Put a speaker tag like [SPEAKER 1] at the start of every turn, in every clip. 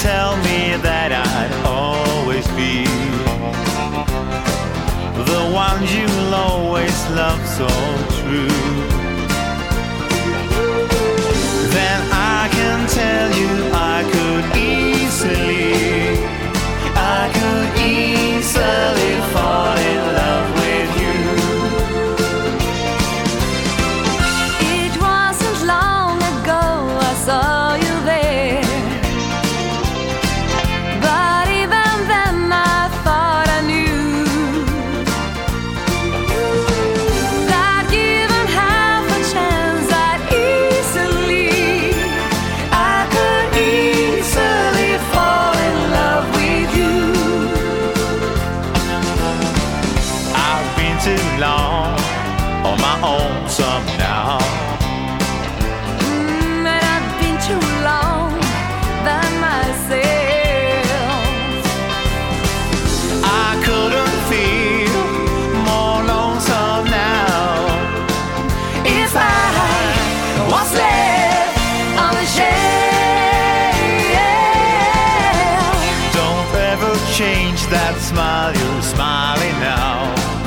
[SPEAKER 1] tell me that I'd always be the one you'll always love so true. Then I can tell you my own somehow.
[SPEAKER 2] Mm, and I've been too long by myself.
[SPEAKER 1] I couldn't feel more lonesome now.
[SPEAKER 2] If I was left on the shelf,
[SPEAKER 1] Don't ever change that smile you're smiling now.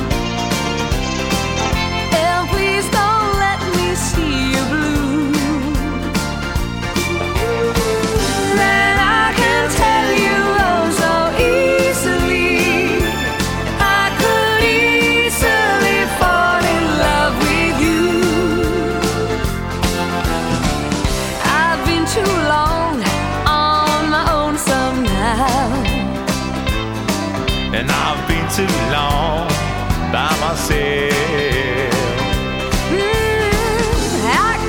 [SPEAKER 2] And I've been too long
[SPEAKER 1] by myself.
[SPEAKER 2] Mm, I